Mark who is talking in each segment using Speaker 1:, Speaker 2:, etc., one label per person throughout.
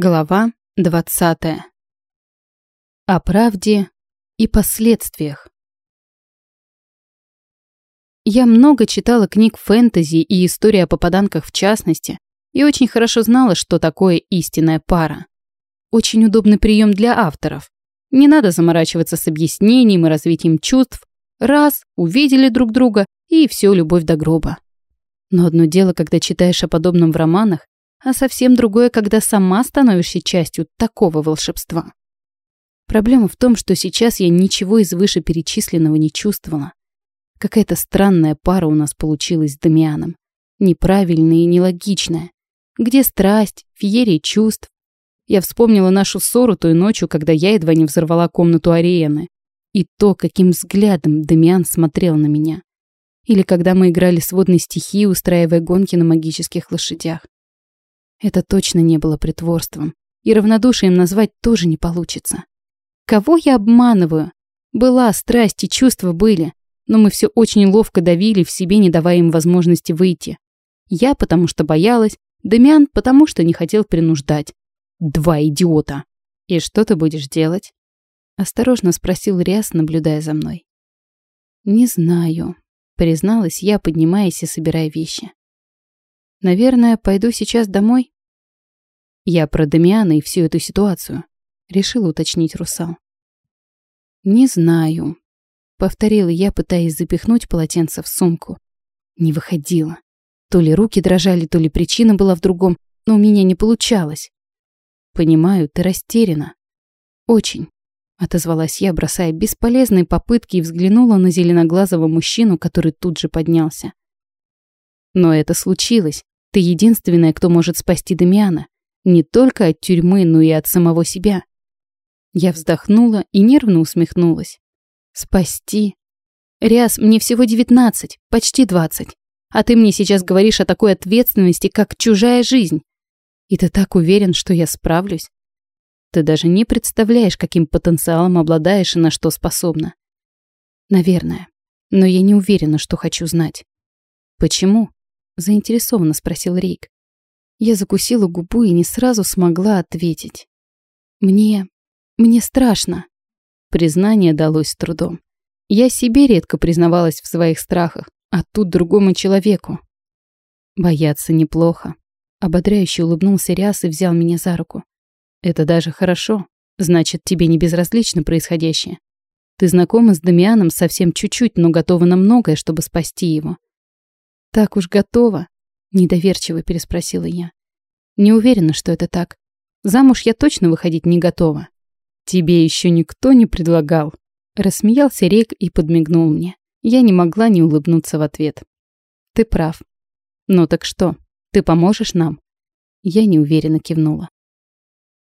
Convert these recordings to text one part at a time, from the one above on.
Speaker 1: Глава 20. О правде и последствиях. Я много читала книг фэнтези и истории о попаданках в частности, и очень хорошо знала, что такое истинная пара. Очень удобный прием для авторов. Не надо заморачиваться с объяснением и развитием чувств. Раз, увидели друг друга, и все, любовь до гроба. Но одно дело, когда читаешь о подобном в романах, а совсем другое, когда сама становишься частью такого волшебства. Проблема в том, что сейчас я ничего из вышеперечисленного не чувствовала. Какая-то странная пара у нас получилась с Дамианом. Неправильная и нелогичная. Где страсть, феерия чувств? Я вспомнила нашу ссору той ночью, когда я едва не взорвала комнату Ариены. И то, каким взглядом Дамиан смотрел на меня. Или когда мы играли с водной стихией, устраивая гонки на магических лошадях. Это точно не было притворством. И равнодушием назвать тоже не получится. Кого я обманываю? Была страсть и чувства были, но мы все очень ловко давили в себе, не давая им возможности выйти. Я, потому что боялась, Дамиан, потому что не хотел принуждать. Два идиота. И что ты будешь делать? Осторожно спросил Риас, наблюдая за мной. Не знаю, призналась я, поднимаясь и собирая вещи. Наверное, пойду сейчас домой. Я про Дамиана и всю эту ситуацию. Решил уточнить русал. Не знаю. Повторила я, пытаясь запихнуть полотенце в сумку. Не выходило. То ли руки дрожали, то ли причина была в другом, но у меня не получалось. Понимаю, ты растеряна. Очень. Отозвалась я, бросая бесполезные попытки и взглянула на зеленоглазого мужчину, который тут же поднялся. Но это случилось. Ты единственная, кто может спасти Дамиана. Не только от тюрьмы, но и от самого себя. Я вздохнула и нервно усмехнулась. Спасти? Риас, мне всего девятнадцать, почти двадцать. А ты мне сейчас говоришь о такой ответственности, как чужая жизнь. И ты так уверен, что я справлюсь? Ты даже не представляешь, каким потенциалом обладаешь и на что способна. Наверное. Но я не уверена, что хочу знать. Почему? заинтересованно спросил Рейк. Я закусила губу и не сразу смогла ответить. Мне... мне страшно. Признание далось с трудом. Я себе редко признавалась в своих страхах, а тут другому человеку. Бояться неплохо. Ободряюще улыбнулся Риас и взял меня за руку. Это даже хорошо. Значит, тебе не безразлично происходящее. Ты знакома с Дамианом совсем чуть-чуть, но готова на многое, чтобы спасти его. «Так уж готова?» – недоверчиво переспросила я. «Не уверена, что это так. Замуж я точно выходить не готова». «Тебе еще никто не предлагал?» Рассмеялся Рек и подмигнул мне. Я не могла не улыбнуться в ответ. «Ты прав. Ну так что, ты поможешь нам?» Я неуверенно кивнула.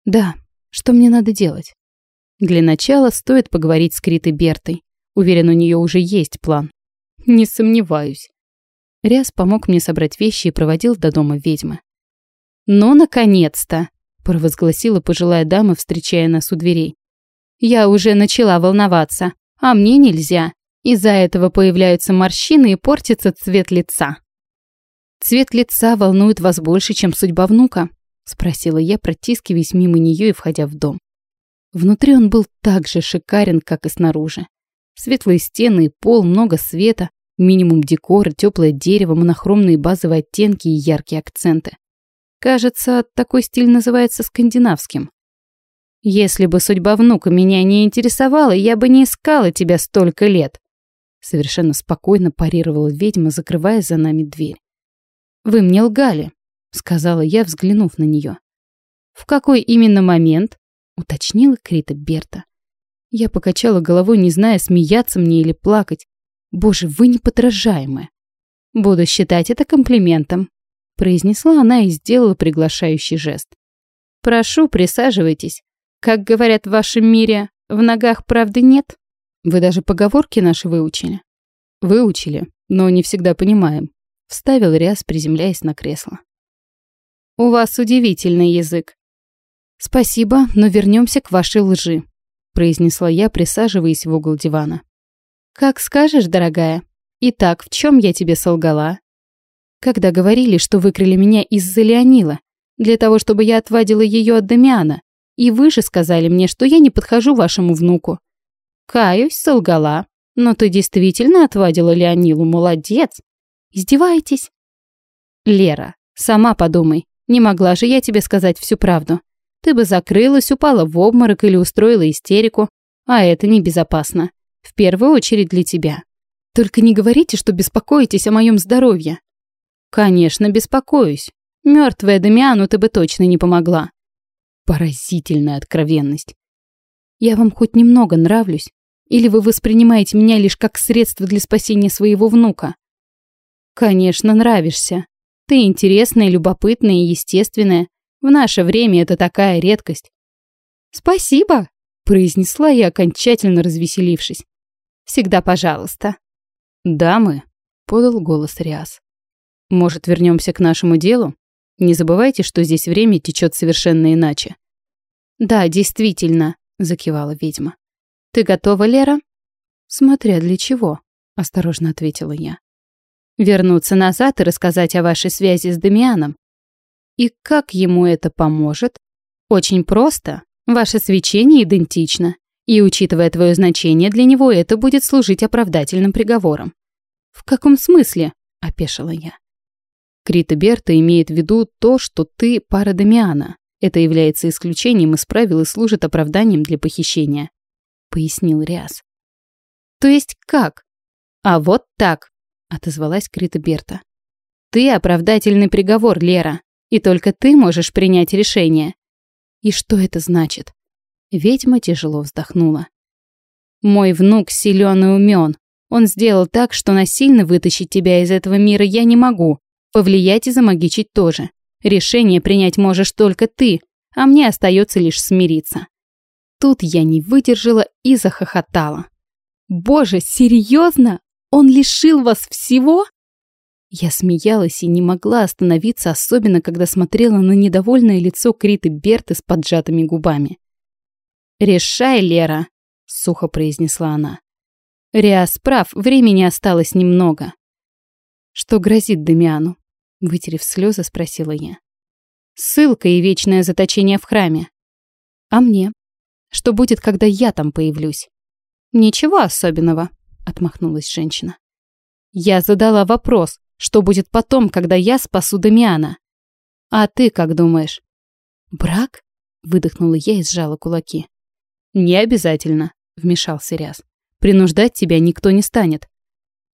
Speaker 1: «Да, что мне надо делать?» Для начала стоит поговорить с Критой Бертой. Уверен, у нее уже есть план. Не сомневаюсь. Ряс помог мне собрать вещи и проводил до дома ведьмы. «Ну, наконец-то!» – провозгласила пожилая дама, встречая нас у дверей. «Я уже начала волноваться, а мне нельзя. Из-за этого появляются морщины и портится цвет лица». «Цвет лица волнует вас больше, чем судьба внука?» – спросила я, протискиваясь мимо нее и входя в дом. Внутри он был так же шикарен, как и снаружи. Светлые стены и пол, много света, Минимум декора, теплое дерево, монохромные базовые оттенки и яркие акценты. Кажется, такой стиль называется скандинавским. Если бы судьба внука меня не интересовала, я бы не искала тебя столько лет. Совершенно спокойно парировала ведьма, закрывая за нами дверь. Вы мне лгали, сказала я, взглянув на нее. В какой именно момент? уточнила Крита Берта. Я покачала головой, не зная, смеяться мне или плакать. Боже, вы неподражаемы. Буду считать это комплиментом, произнесла она и сделала приглашающий жест. Прошу, присаживайтесь. Как говорят в вашем мире, в ногах правды нет. Вы даже поговорки наши выучили. Выучили, но не всегда понимаем. Вставил Ряс, приземляясь на кресло. У вас удивительный язык. Спасибо, но вернемся к вашей лжи, произнесла я, присаживаясь в угол дивана. «Как скажешь, дорогая. Итак, в чем я тебе солгала?» «Когда говорили, что выкрали меня из-за Леонила. Для того, чтобы я отвадила ее от Дамиана. И вы же сказали мне, что я не подхожу вашему внуку. Каюсь, солгала. Но ты действительно отвадила Леонилу, молодец. Издеваетесь? Лера, сама подумай, не могла же я тебе сказать всю правду. Ты бы закрылась, упала в обморок или устроила истерику, а это небезопасно. В первую очередь для тебя. Только не говорите, что беспокоитесь о моем здоровье. Конечно, беспокоюсь. Мертвая Дамиану ты бы точно не помогла. Поразительная откровенность. Я вам хоть немного нравлюсь? Или вы воспринимаете меня лишь как средство для спасения своего внука? Конечно, нравишься. Ты интересная, любопытная и естественная. В наше время это такая редкость. Спасибо, произнесла я, окончательно развеселившись. Всегда пожалуйста. Дамы, подал голос Риас. Может, вернемся к нашему делу? Не забывайте, что здесь время течет совершенно иначе. Да, действительно, закивала ведьма. Ты готова, Лера? Смотря для чего, осторожно ответила я. Вернуться назад и рассказать о вашей связи с Дамианом. И как ему это поможет? Очень просто. Ваше свечение идентично. И, учитывая твое значение, для него это будет служить оправдательным приговором. «В каком смысле?» – опешила я. Крита Берта имеет в виду то, что ты пара Дамиана. Это является исключением из правил и служит оправданием для похищения», — пояснил Риас. «То есть как?» «А вот так», — отозвалась Крита Берта. «Ты оправдательный приговор, Лера, и только ты можешь принять решение». «И что это значит?» Ведьма тяжело вздохнула. «Мой внук силен и умен. Он сделал так, что насильно вытащить тебя из этого мира я не могу. Повлиять и замагичить тоже. Решение принять можешь только ты, а мне остается лишь смириться. Тут я не выдержала и захохотала. «Боже, серьезно? Он лишил вас всего?» Я смеялась и не могла остановиться, особенно когда смотрела на недовольное лицо Криты Берты с поджатыми губами. «Решай, Лера», — сухо произнесла она. «Риас прав, времени осталось немного». «Что грозит Дамиану?» — вытерев слезы, спросила я. «Ссылка и вечное заточение в храме. А мне? Что будет, когда я там появлюсь?» «Ничего особенного», — отмахнулась женщина. «Я задала вопрос, что будет потом, когда я спасу Дамиана. А ты как думаешь?» «Брак?» — выдохнула я и сжала кулаки. «Не обязательно», — вмешался Ряз. «Принуждать тебя никто не станет».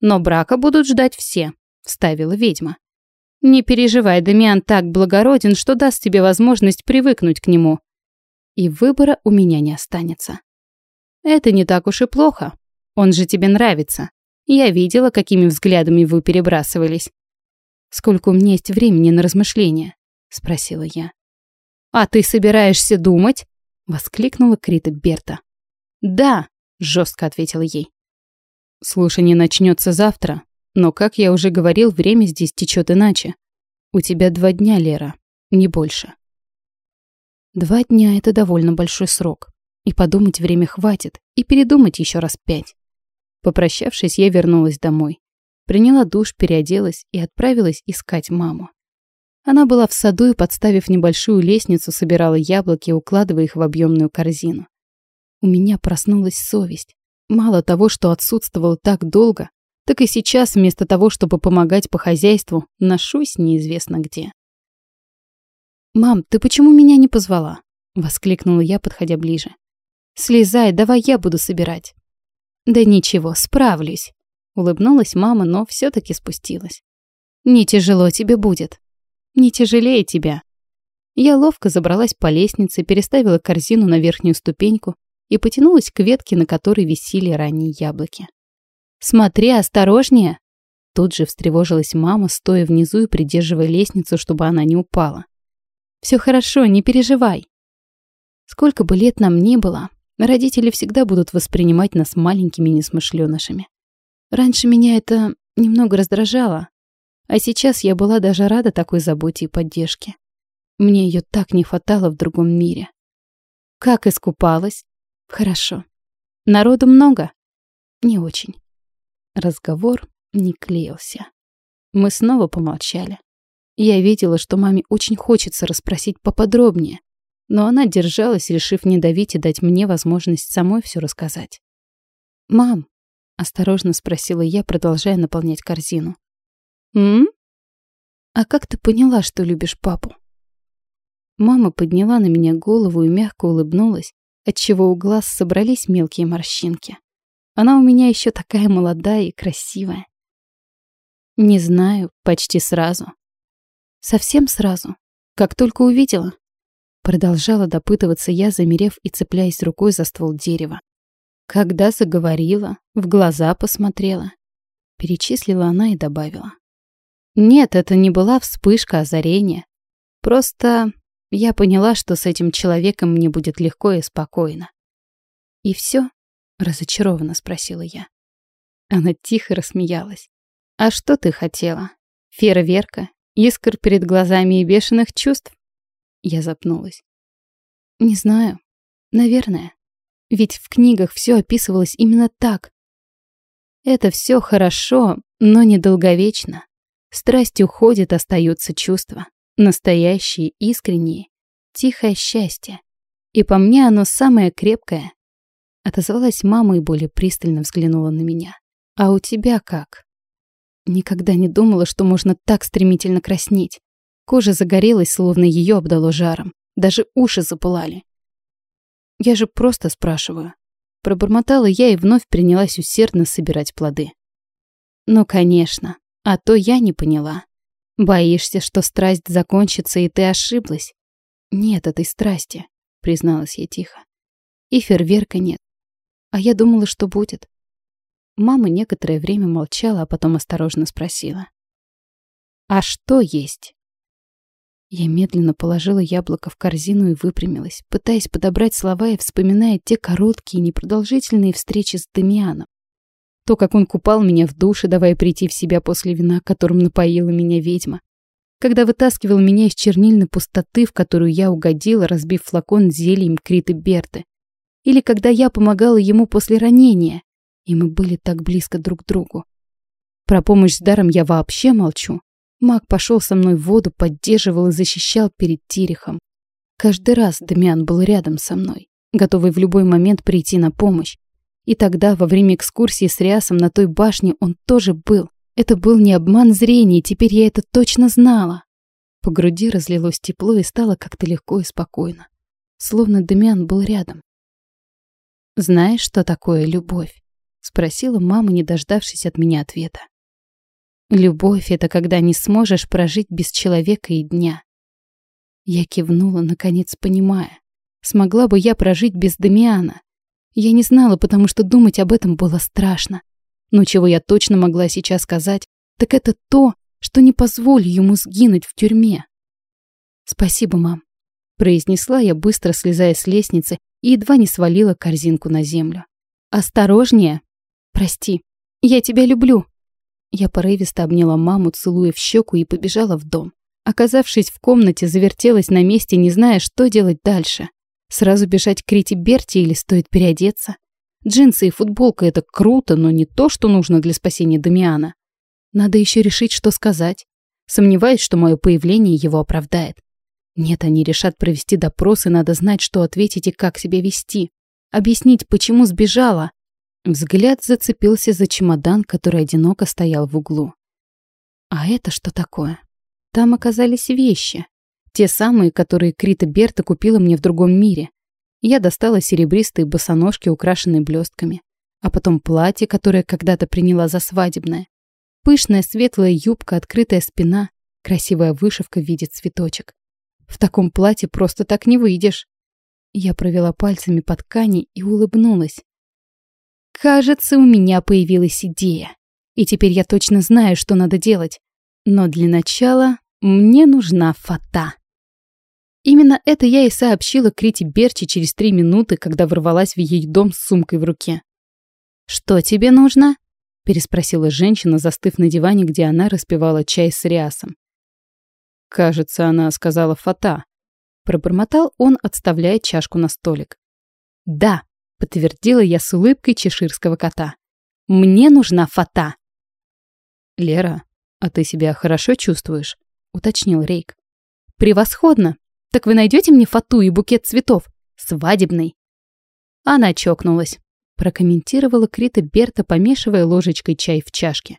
Speaker 1: «Но брака будут ждать все», — вставила ведьма. «Не переживай, Дамиан так благороден, что даст тебе возможность привыкнуть к нему. И выбора у меня не останется». «Это не так уж и плохо. Он же тебе нравится. Я видела, какими взглядами вы перебрасывались». «Сколько у меня есть времени на размышления?» — спросила я. «А ты собираешься думать?» — воскликнула Крита Берта. «Да», — жестко ответила ей. «Слушание начнется завтра, но, как я уже говорил, время здесь течет иначе. У тебя два дня, Лера, не больше». Два дня — это довольно большой срок. И подумать время хватит, и передумать еще раз пять. Попрощавшись, я вернулась домой. Приняла душ, переоделась и отправилась искать маму. Она была в саду и, подставив небольшую лестницу, собирала яблоки, укладывая их в объемную корзину. У меня проснулась совесть. Мало того, что отсутствовала так долго, так и сейчас, вместо того, чтобы помогать по хозяйству, ношусь неизвестно где. «Мам, ты почему меня не позвала?» — воскликнула я, подходя ближе. «Слезай, давай я буду собирать». «Да ничего, справлюсь», — улыбнулась мама, но все таки спустилась. «Не тяжело тебе будет. Не тяжелее тебя». Я ловко забралась по лестнице, переставила корзину на верхнюю ступеньку и потянулась к ветке, на которой висели ранние яблоки. «Смотри, осторожнее!» Тут же встревожилась мама, стоя внизу и придерживая лестницу, чтобы она не упала. «Все хорошо, не переживай!» Сколько бы лет нам ни было, родители всегда будут воспринимать нас маленькими несмышленышами. Раньше меня это немного раздражало, а сейчас я была даже рада такой заботе и поддержке. Мне ее так не хватало в другом мире. Как искупалась? Хорошо. Народу много? Не очень. Разговор не клеился. Мы снова помолчали. Я видела, что маме очень хочется расспросить поподробнее, но она держалась, решив не давить и дать мне возможность самой все рассказать. «Мам», — осторожно спросила я, продолжая наполнять корзину. «М? А как ты поняла, что любишь папу?» Мама подняла на меня голову и мягко улыбнулась, отчего у глаз собрались мелкие морщинки. Она у меня еще такая молодая и красивая. Не знаю, почти сразу. Совсем сразу, как только увидела. Продолжала допытываться я, замерев и цепляясь рукой за ствол дерева. Когда заговорила, в глаза посмотрела. Перечислила она и добавила. Нет, это не была вспышка озарения. Просто я поняла, что с этим человеком мне будет легко и спокойно. «И все?» — разочарованно спросила я. Она тихо рассмеялась. «А что ты хотела? Фейерверка? Искр перед глазами и бешеных чувств?» Я запнулась. Не знаю. Наверное. Ведь в книгах все описывалось именно так. Это все хорошо, но недолговечно. Страсть уходит, остаются чувства. Настоящие, искренние. Тихое счастье. И по мне оно самое крепкое. Отозвалась мама и более пристально взглянула на меня. А у тебя как? Никогда не думала, что можно так стремительно краснеть. Кожа загорелась, словно ее обдало жаром. Даже уши запылали. Я же просто спрашиваю. Пробормотала я и вновь принялась усердно собирать плоды. Ну, конечно. А то я не поняла. Боишься, что страсть закончится, и ты ошиблась? Нет этой страсти, призналась я тихо. И фейерверка нет. А я думала, что будет. Мама некоторое время молчала, а потом осторожно спросила. «А что есть?» Я медленно положила яблоко в корзину и выпрямилась, пытаясь подобрать слова и вспоминая те короткие, непродолжительные встречи с Дамианом. То, как он купал меня в душе, давая прийти в себя после вина, которым напоила меня ведьма. Когда вытаскивал меня из чернильной пустоты, в которую я угодила, разбив флакон зельем Криты Берты. Или когда я помогала ему после ранения, и мы были так близко друг к другу. Про помощь с даром я вообще молчу. Маг пошел со мной в воду, поддерживал и защищал перед Тирихом. Каждый раз Дамиан был рядом со мной, готовый в любой момент прийти на помощь. И тогда, во время экскурсии с Риасом на той башне, он тоже был. Это был не обман зрения, теперь я это точно знала. По груди разлилось тепло и стало как-то легко и спокойно. Словно Дамиан был рядом. «Знаешь, что такое любовь?» — спросила мама, не дождавшись от меня ответа. Любовь — это когда не сможешь прожить без человека и дня. Я кивнула, наконец понимая. Смогла бы я прожить без Дамиана? Я не знала, потому что думать об этом было страшно. Но чего я точно могла сейчас сказать, так это то, что не позволю ему сгинуть в тюрьме. «Спасибо, мам», — произнесла я, быстро слезая с лестницы и едва не свалила корзинку на землю. «Осторожнее! Прости, я тебя люблю!» Я порывисто обняла маму, целуя в щеку и побежала в дом. Оказавшись в комнате, завертелась на месте, не зная, что делать дальше. Сразу бежать к Рите Берти или стоит переодеться? Джинсы и футболка — это круто, но не то, что нужно для спасения Дамиана. Надо еще решить, что сказать. Сомневаюсь, что мое появление его оправдает. Нет, они решат провести допрос, и надо знать, что ответить и как себя вести. Объяснить, почему сбежала, Взгляд зацепился за чемодан, который одиноко стоял в углу. А это что такое? Там оказались вещи. Те самые, которые Крита Берта купила мне в другом мире. Я достала серебристые босоножки, украшенные блестками. А потом платье, которое когда-то приняла за свадебное. Пышная светлая юбка, открытая спина, красивая вышивка в виде цветочек. В таком платье просто так не выйдешь. Я провела пальцами по ткани и улыбнулась. Кажется, у меня появилась идея. И теперь я точно знаю, что надо делать. Но для начала мне нужна фата. Именно это я и сообщила Крите Берчи через три минуты, когда ворвалась в ее дом с сумкой в руке. «Что тебе нужно?» — переспросила женщина, застыв на диване, где она распивала чай с рясом. «Кажется, она сказала фата», — пробормотал он, отставляя чашку на столик. «Да», подтвердила я с улыбкой чеширского кота. Мне нужна фата. Лера, а ты себя хорошо чувствуешь? уточнил Рейк. Превосходно. Так вы найдете мне фату и букет цветов? Свадебный. Она чокнулась. Прокомментировала Крита Берта, помешивая ложечкой чай в чашке.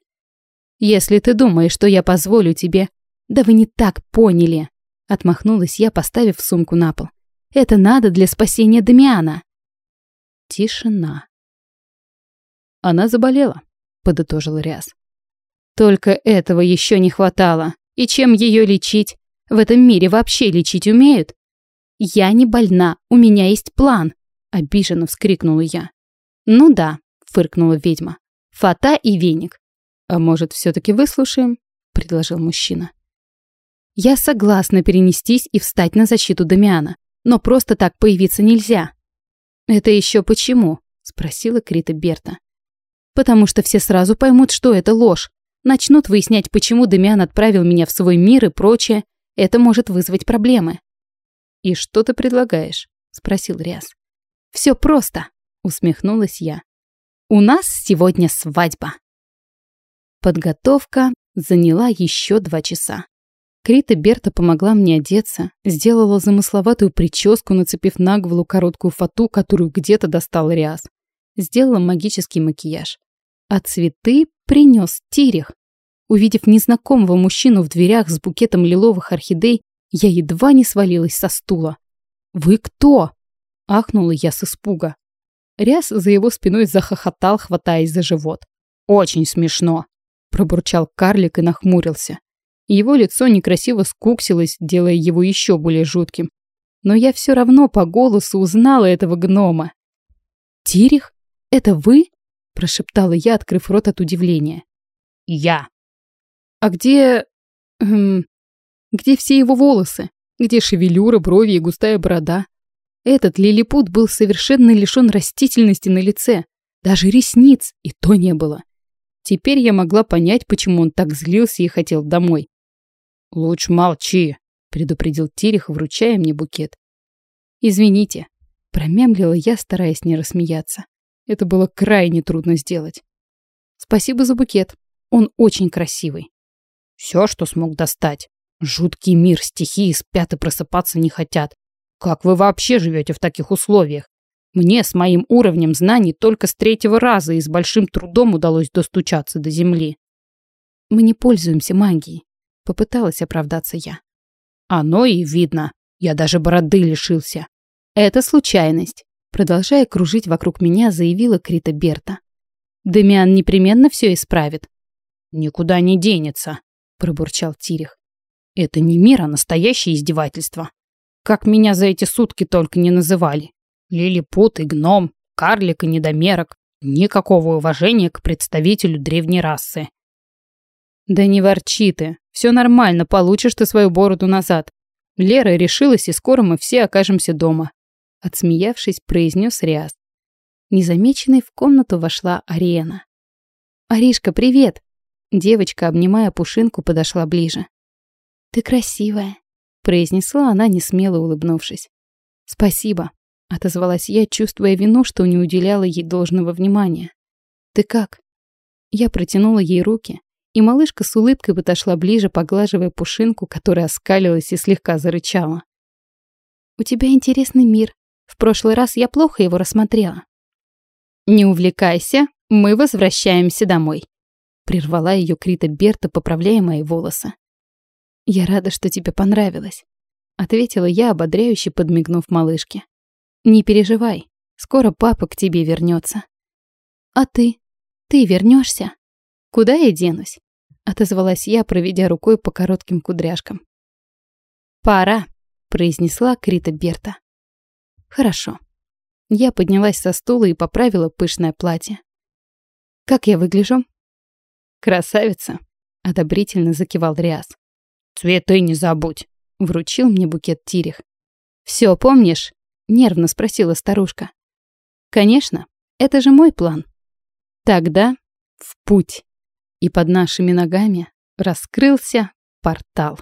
Speaker 1: «Если ты думаешь, что я позволю тебе...» «Да вы не так поняли!» Отмахнулась я, поставив сумку на пол. «Это надо для спасения Дамиана!» Тишина. «Она заболела», — подытожил Ряс. «Только этого еще не хватало. И чем ее лечить? В этом мире вообще лечить умеют?» «Я не больна, у меня есть план», — обиженно вскрикнула я. «Ну да», — фыркнула ведьма. «Фата и веник». «А может, все-таки выслушаем?» — предложил мужчина. «Я согласна перенестись и встать на защиту Дамиана, но просто так появиться нельзя». «Это еще почему?» — спросила Крита Берта. «Потому что все сразу поймут, что это ложь. Начнут выяснять, почему Дамиан отправил меня в свой мир и прочее. Это может вызвать проблемы». «И что ты предлагаешь?» — спросил Риас. «Все просто», усмехнулась я. У нас сегодня свадьба. Подготовка заняла еще два часа. Крита Берта помогла мне одеться, сделала замысловатую прическу, нацепив на голову короткую фату, которую где-то достал Риас. Сделала магический макияж. А цветы принес Тирих. Увидев незнакомого мужчину в дверях с букетом лиловых орхидей, я едва не свалилась со стула. «Вы кто?» – ахнула я с испуга. Ряс за его спиной захохотал, хватаясь за живот. «Очень смешно!» – пробурчал карлик и нахмурился. Его лицо некрасиво скуксилось, делая его еще более жутким. Но я все равно по голосу узнала этого гнома. «Тирих? Это вы?» – прошептала я, открыв рот от удивления. «Я». «А где... Эм, где все его волосы? Где шевелюра, брови и густая борода?» Этот лилипут был совершенно лишен растительности на лице. Даже ресниц и то не было. Теперь я могла понять, почему он так злился и хотел домой. «Лучше молчи», — предупредил Тирих, вручая мне букет. «Извините», — промямлила я, стараясь не рассмеяться. Это было крайне трудно сделать. «Спасибо за букет. Он очень красивый». «Все, что смог достать. Жуткий мир, стихии спят и просыпаться не хотят. Как вы вообще живете в таких условиях? Мне с моим уровнем знаний только с третьего раза и с большим трудом удалось достучаться до земли. Мы не пользуемся магией, попыталась оправдаться я. Оно и видно. Я даже бороды лишился. Это случайность. Продолжая кружить вокруг меня, заявила Крита Берта. Демиан непременно все исправит. Никуда не денется, пробурчал Тирих. Это не мир, а настоящее издевательство. Как меня за эти сутки только не называли. Лилипут и гном, карлик и недомерок. Никакого уважения к представителю древней расы. Да не ворчи ты. Все нормально, получишь ты свою бороду назад. Лера решилась, и скоро мы все окажемся дома. Отсмеявшись, произнес Риас. Незамеченной в комнату вошла Ариена. «Аришка, привет!» Девочка, обнимая Пушинку, подошла ближе. «Ты красивая», произнесла она, не смело улыбнувшись. «Спасибо», — отозвалась я, чувствуя вину, что не уделяла ей должного внимания. «Ты как?» Я протянула ей руки, и малышка с улыбкой подошла ближе, поглаживая пушинку, которая оскалилась и слегка зарычала. «У тебя интересный мир. В прошлый раз я плохо его рассмотрела». «Не увлекайся, мы возвращаемся домой», — прервала ее Крита Берта, поправляя мои волосы. «Я рада, что тебе понравилось», — ответила я, ободряюще подмигнув малышке. «Не переживай, скоро папа к тебе вернется». «А ты? Ты вернешься? «Куда я денусь?» — отозвалась я, проведя рукой по коротким кудряшкам. «Пора», — произнесла Крита Берта. «Хорошо». Я поднялась со стула и поправила пышное платье. «Как я выгляжу?» «Красавица», — одобрительно закивал Риас. «Цветы не забудь», — вручил мне букет Тирих. «Все помнишь?» — нервно спросила старушка. «Конечно, это же мой план». Тогда в путь. И под нашими ногами раскрылся портал.